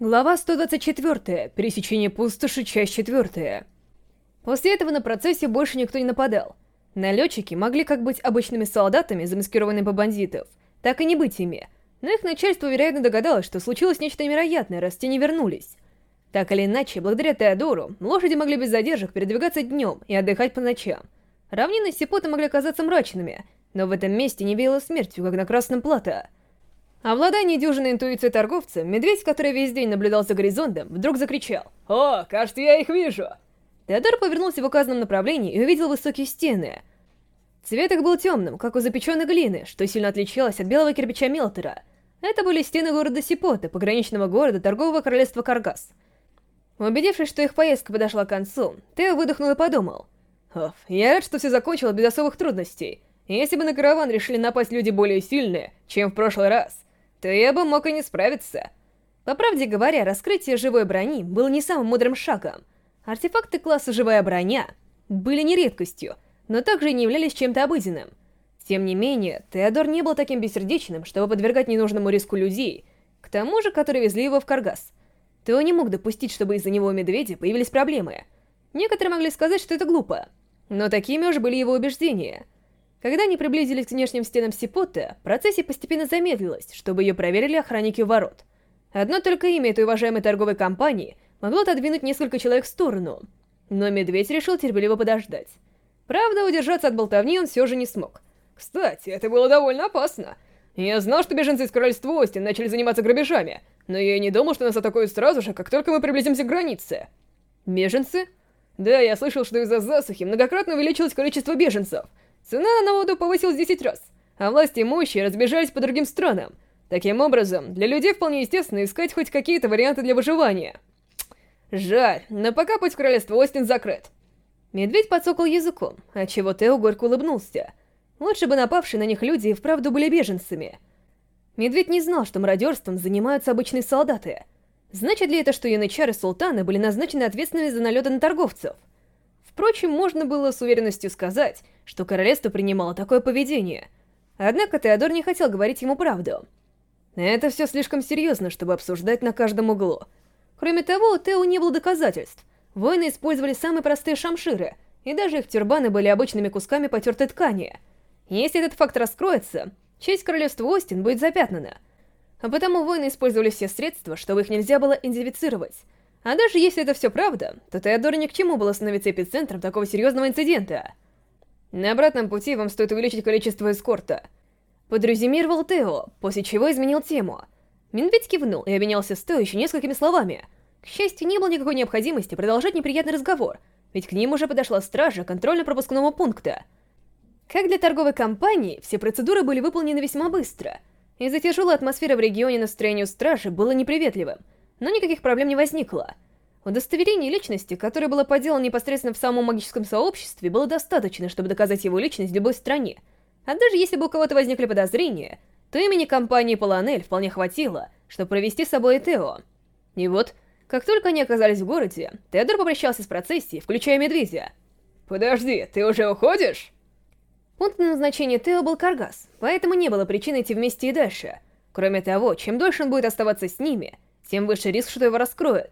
Глава 124. Пересечение пустоши, часть 4. После этого на процессе больше никто не нападал. Налетчики могли как быть обычными солдатами, замаскированными по бандитов, так и не быть ими, но их начальство, вероятно, догадалось, что случилось нечто невероятное, раз те не вернулись. Так или иначе, благодаря Теодору, лошади могли без задержек передвигаться днем и отдыхать по ночам. Равнины Сипота могли казаться мрачными, но в этом месте не веяло смертью, как на Красном Плато. Обладая недюжиной интуицией торговца, медведь, который весь день наблюдал за горизонтом, вдруг закричал «О, кажется, я их вижу!» Теодор повернулся в указанном направлении и увидел высокие стены. Цвет их был темным, как у запеченной глины, что сильно отличалось от белого кирпича Мелтера. Это были стены города Сипота, пограничного города торгового королевства Каргас. Убедившись, что их поездка подошла к концу, Тео выдохнул и подумал. «Оф, я рад, что все закончилось без особых трудностей. Если бы на караван решили напасть люди более сильные, чем в прошлый раз, то я бы мог и не справиться. По правде говоря, раскрытие живой брони было не самым мудрым шагом. Артефакты класса «Живая броня» были не редкостью, но также не являлись чем-то обыденным. Тем не менее, Теодор не был таким бессердечным, чтобы подвергать ненужному риску людей, к тому же, которые везли его в Каргас. Тео не мог допустить, чтобы из-за него у медведя появились проблемы. Некоторые могли сказать, что это глупо, но такими уж были его убеждения — когда они приблизились к внешним стенам Сипота, процессия постепенно замедлилась, чтобы ее проверили охранники ворот. Одно только имя этой уважаемой торговой компании могло отодвинуть несколько человек в сторону. Но медведь решил терпеливо подождать. Правда, удержаться от болтовни он все же не смог. Кстати, это было довольно опасно. Я знал, что беженцы из Королевства Остин начали заниматься грабежами, но я и не думал, что нас атакуют сразу же, как только мы приблизимся к границе. Беженцы? Да, я слышал, что из-за засухи многократно увеличилось количество беженцев — Цена на воду повысилась в 10 раз, а власти имущие разбежались по другим странам. Таким образом, для людей вполне естественно искать хоть какие-то варианты для выживания. Жаль, но пока путь в королевство Остин закрыт. Медведь подсокал языком, отчего Тео горько улыбнулся. Лучше бы напавшие на них люди и вправду были беженцами. Медведь не знал, что мародерством занимаются обычные солдаты. Значит ли это, что янычары султана были назначены ответственными за налеты на торговцев? Впрочем, можно было с уверенностью сказать, что королевство принимало такое поведение. Однако Теодор не хотел говорить ему правду. Это все слишком серьезно, чтобы обсуждать на каждом углу. Кроме того, у Тео не было доказательств. Воины использовали самые простые шамширы, и даже их тюрбаны были обычными кусками потертой ткани. Если этот факт раскроется, честь королевства Остин будет запятнана. А потому воины использовали все средства, чтобы их нельзя было идентифицировать. А даже если это все правда, то Теодору ни к чему было становиться эпицентром такого серьезного инцидента. На обратном пути вам стоит увеличить количество эскорта. Подрезюмировал Тео, после чего изменил тему. Медведь кивнул и обменялся с Тео еще несколькими словами. К счастью, не было никакой необходимости продолжать неприятный разговор, ведь к ним уже подошла стража контрольно-пропускного пункта. Как для торговой компании, все процедуры были выполнены весьма быстро. Из-за тяжелой атмосферы в регионе настроение стражи было неприветливым, но никаких проблем не возникло. Удостоверение личности, которое было поделано непосредственно в самом магическом сообществе, было достаточно, чтобы доказать его личность в любой стране. А даже если бы у кого-то возникли подозрения, то имени компании Поланель вполне хватило, чтобы провести с собой Тео. И вот, как только они оказались в городе, Теодор попрощался с процессией, включая Медведя. «Подожди, ты уже уходишь?» Пунктом назначения Тео был Каргас, поэтому не было причины идти вместе и дальше. Кроме того, чем дольше он будет оставаться с ними, тем выше риск, что его раскроют.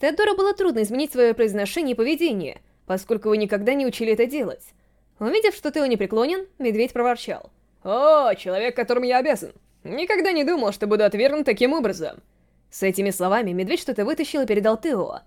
Теодору было трудно изменить свое произношение и поведение, поскольку вы никогда не учили это делать. Увидев, что Тео не преклонен, медведь проворчал. «О, человек, которому я обязан! Никогда не думал, что буду отвергнут таким образом!» С этими словами медведь что-то вытащил и передал Тео.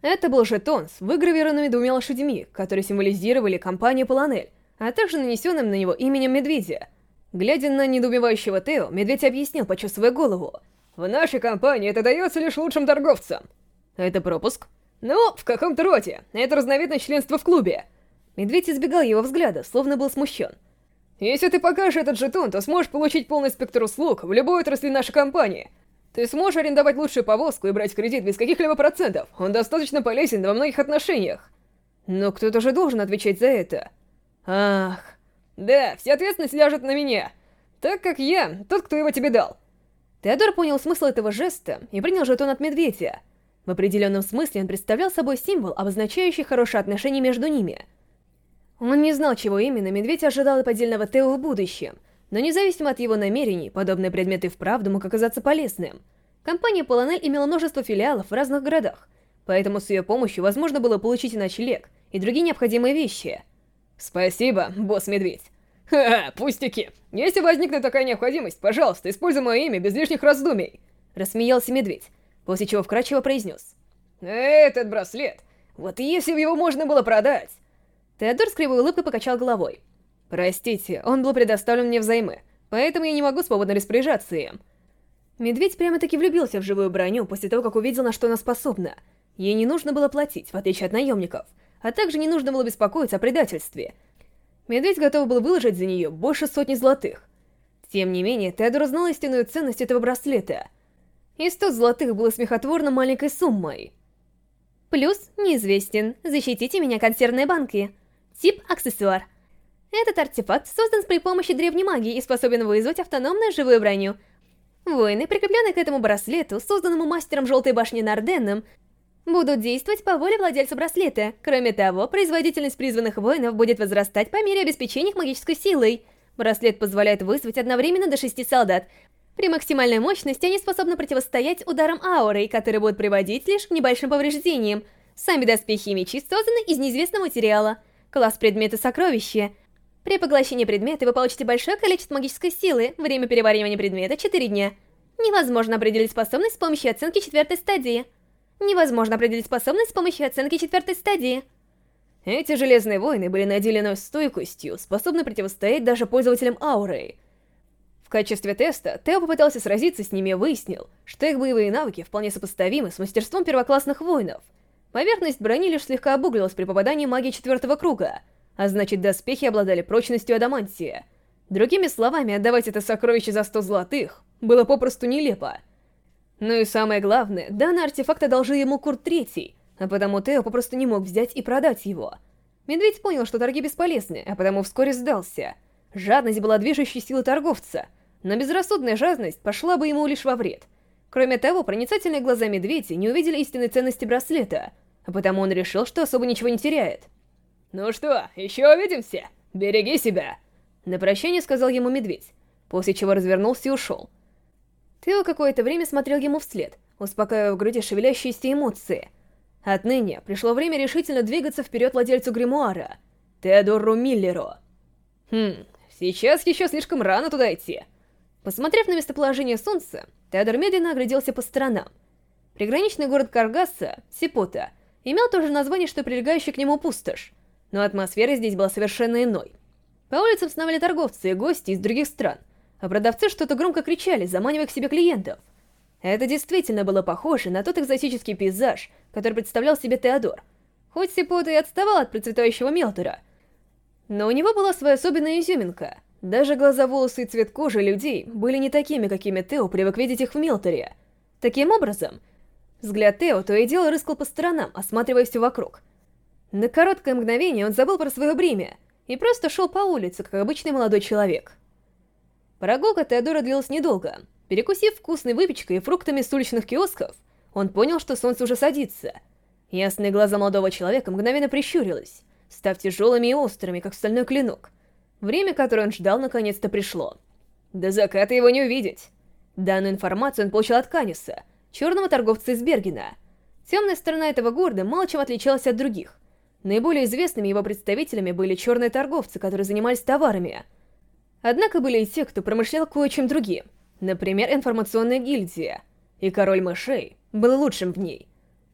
Это был жетон с выгравированными двумя лошадьми, которые символизировали компанию Поланель, а также нанесенным на него именем медведя. Глядя на недоумевающего Тео, медведь объяснил, почувствуя голову. «В нашей компании это дается лишь лучшим торговцам. Это пропуск? Ну, в каком-то роде. Это разновидность членства в клубе. Медведь избегал его взгляда, словно был смущен. Если ты покажешь этот жетон, то сможешь получить полный спектр услуг в любой отрасли нашей компании. Ты сможешь арендовать лучшую повозку и брать кредит без каких-либо процентов. Он достаточно полезен во многих отношениях. Но кто-то же должен отвечать за это. Ах. Да, вся ответственность ляжет на меня. Так как я тот, кто его тебе дал. Теодор понял смысл этого жеста и принял жетон от медведя. В определенном смысле он представлял собой символ, обозначающий хорошие отношения между ними. Он не знал, чего именно медведь ожидал от поддельного Тео в будущем, но независимо от его намерений, подобный предмет и вправду мог оказаться полезным. Компания Полонель имела множество филиалов в разных городах, поэтому с ее помощью возможно было получить и ночлег, и другие необходимые вещи. Спасибо, босс-медведь. Ха-ха, пустяки. Если возникнет такая необходимость, пожалуйста, используй мое имя без лишних раздумий. Рассмеялся медведь, после чего вкрадчиво произнес. Этот браслет, вот если бы его можно было продать. Теодор с кривой улыбкой покачал головой. Простите, он был предоставлен мне взаймы, поэтому я не могу свободно распоряжаться им. Медведь прямо-таки влюбился в живую броню после того, как увидел, на что она способна. Ей не нужно было платить, в отличие от наемников, а также не нужно было беспокоиться о предательстве. Медведь готов был выложить за нее больше сотни золотых. Тем не менее, Теодор знал истинную ценность этого браслета. И сто золотых было смехотворно маленькой суммой. Плюс неизвестен. Защитите меня, консервные банки. Тип аксессуар. Этот артефакт создан при помощи древней магии и способен вызвать автономную живую броню — Воины, прикрепленные к этому браслету, созданному мастером Желтой Башни Нарденном, будут действовать по воле владельца браслета. Кроме того, производительность призванных воинов будет возрастать по мере обеспечения их магической силой. Браслет позволяет вызвать одновременно до шести солдат. При максимальной мощности они способны противостоять ударам ауры, которые будут приводить лишь к небольшим повреждениям. Сами доспехи и мечи созданы из неизвестного материала. Класс предмета сокровища — при поглощении предмета вы получите большое количество магической силы, время переваривания предмета — 4 дня. Невозможно определить способность с помощью оценки четвертой стадии. Невозможно определить способность с помощью оценки четвертой стадии. Эти железные воины были наделены стойкостью, способны противостоять даже пользователям ауры. В качестве теста Тео попытался сразиться с ними и выяснил, что их боевые навыки вполне сопоставимы с мастерством первоклассных воинов. Поверхность брони лишь слегка обуглилась при попадании магии четвертого круга — а значит доспехи обладали прочностью адамантия. Другими словами, отдавать это сокровище за 100 золотых было попросту нелепо. Ну и самое главное, данный артефакт одолжил ему Курт Третий, а потому Тео попросту не мог взять и продать его. Медведь понял, что торги бесполезны, а потому вскоре сдался. Жадность была движущей силой торговца, но безрассудная жадность пошла бы ему лишь во вред. Кроме того, проницательные глаза медведя не увидели истинной ценности браслета, а потому он решил, что особо ничего не теряет. «Ну что, еще увидимся? Береги себя!» На прощание сказал ему медведь, после чего развернулся и ушел. Тео какое-то время смотрел ему вслед, успокаивая в груди шевелящиеся эмоции. Отныне пришло время решительно двигаться вперед владельцу гримуара, Теодору Миллеру. Хм, сейчас еще слишком рано туда идти. Посмотрев на местоположение солнца, Теодор медленно огляделся по сторонам. Приграничный город Каргаса, Сипота, имел то же название, что прилегающий к нему пустошь но атмосфера здесь была совершенно иной. По улицам сновали торговцы и гости из других стран, а продавцы что-то громко кричали, заманивая к себе клиентов. Это действительно было похоже на тот экзотический пейзаж, который представлял себе Теодор. Хоть Сипота и отставал от процветающего Мелтера, но у него была своя особенная изюминка. Даже глаза, волосы и цвет кожи людей были не такими, какими Тео привык видеть их в Мелтере. Таким образом, взгляд Тео то и дело рыскал по сторонам, осматривая все вокруг — на короткое мгновение он забыл про свое бремя и просто шел по улице, как обычный молодой человек. Прогулка Теодора длилась недолго. Перекусив вкусной выпечкой и фруктами с уличных киосков, он понял, что солнце уже садится. Ясные глаза молодого человека мгновенно прищурились, став тяжелыми и острыми, как стальной клинок. Время, которое он ждал, наконец-то пришло. До заката его не увидеть. Данную информацию он получил от Каниса, черного торговца из Бергена. Темная сторона этого города мало чем отличалась от других. Наиболее известными его представителями были черные торговцы, которые занимались товарами. Однако были и те, кто промышлял кое-чем другим. Например, информационная гильдия. И король мышей был лучшим в ней.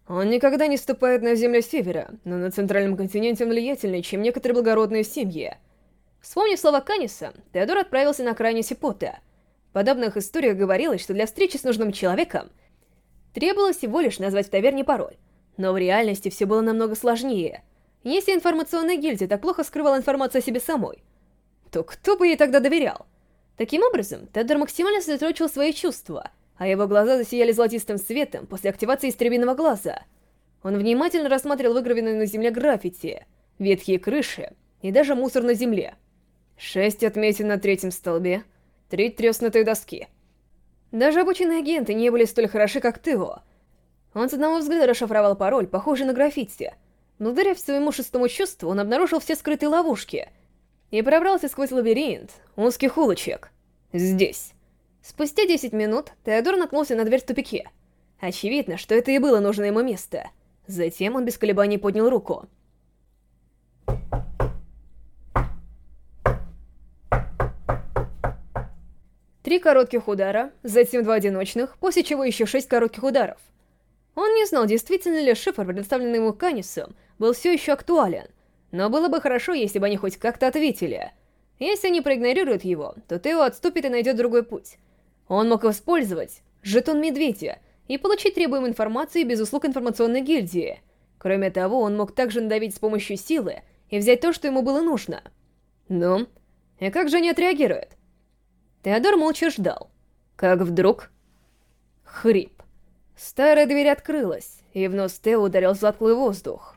Он никогда не ступает на землю севера, но на центральном континенте он влиятельнее, чем некоторые благородные семьи. Вспомнив слова Каниса, Теодор отправился на окраине Сипота. В подобных историях говорилось, что для встречи с нужным человеком требовалось всего лишь назвать в таверне пароль. Но в реальности все было намного сложнее — если информационная гильдия так плохо скрывала информацию о себе самой, то кто бы ей тогда доверял? Таким образом, Теддер максимально сосредоточил свои чувства, а его глаза засияли золотистым светом после активации истребиного глаза. Он внимательно рассматривал выгравленные на земле граффити, ветхие крыши и даже мусор на земле. Шесть отметин на третьем столбе, три треснутые доски. Даже обученные агенты не были столь хороши, как Тео. Он с одного взгляда расшифровал пароль, похожий на граффити — Благодаря своему шестому чувству он обнаружил все скрытые ловушки и пробрался сквозь лабиринт узких улочек. Здесь. Спустя 10 минут Теодор наткнулся на дверь в тупике. Очевидно, что это и было нужное ему место. Затем он без колебаний поднял руку. Три коротких удара, затем два одиночных, после чего еще шесть коротких ударов. Он не знал, действительно ли шифр, предоставленный ему Канисом, был все еще актуален, но было бы хорошо, если бы они хоть как-то ответили. Если они проигнорируют его, то Тео отступит и найдет другой путь. Он мог использовать жетон Медведя и получить требуемую информацию без услуг информационной гильдии. Кроме того, он мог также надавить с помощью силы и взять то, что ему было нужно. Ну, и как же они отреагируют? Теодор молча ждал. Как вдруг... Хрип. Старая дверь открылась, и в нос Тео ударил затклый воздух.